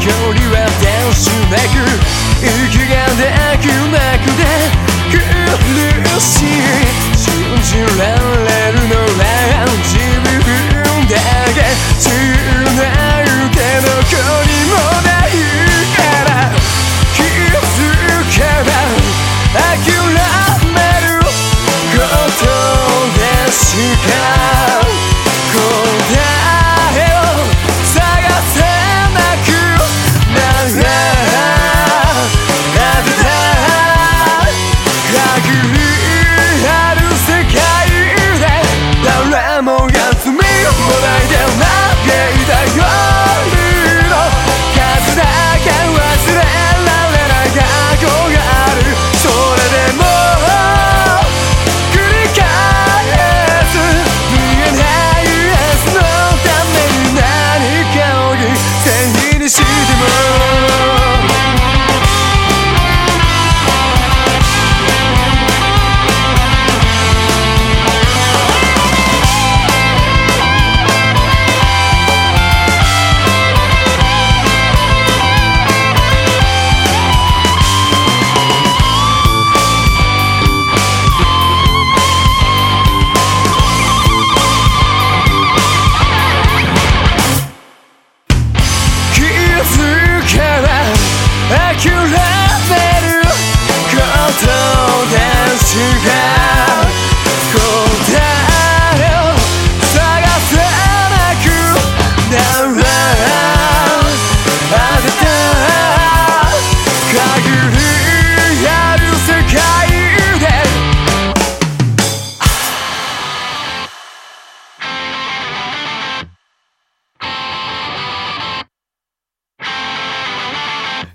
距離はダンスなく息がなくなく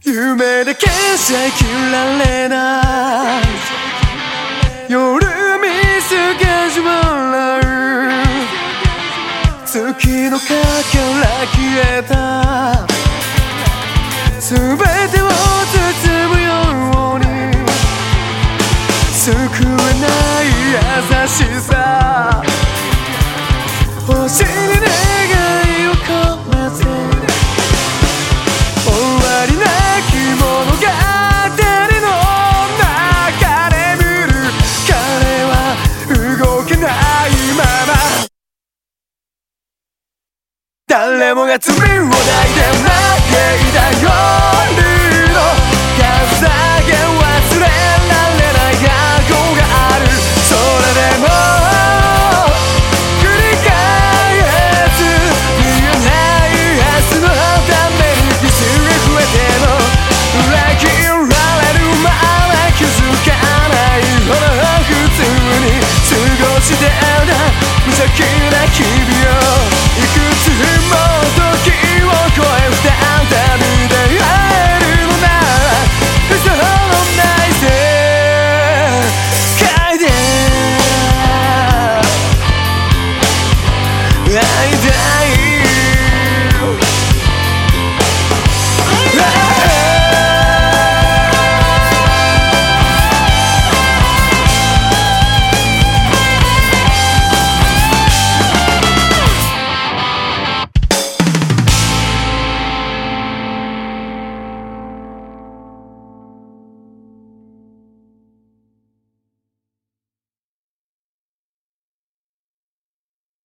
夢だけじゃ生きられな。い夜見過げじまらう月のかから消えた。全てを包むように救えない優しさ星に願誰もが罪を抱いて負いたよ。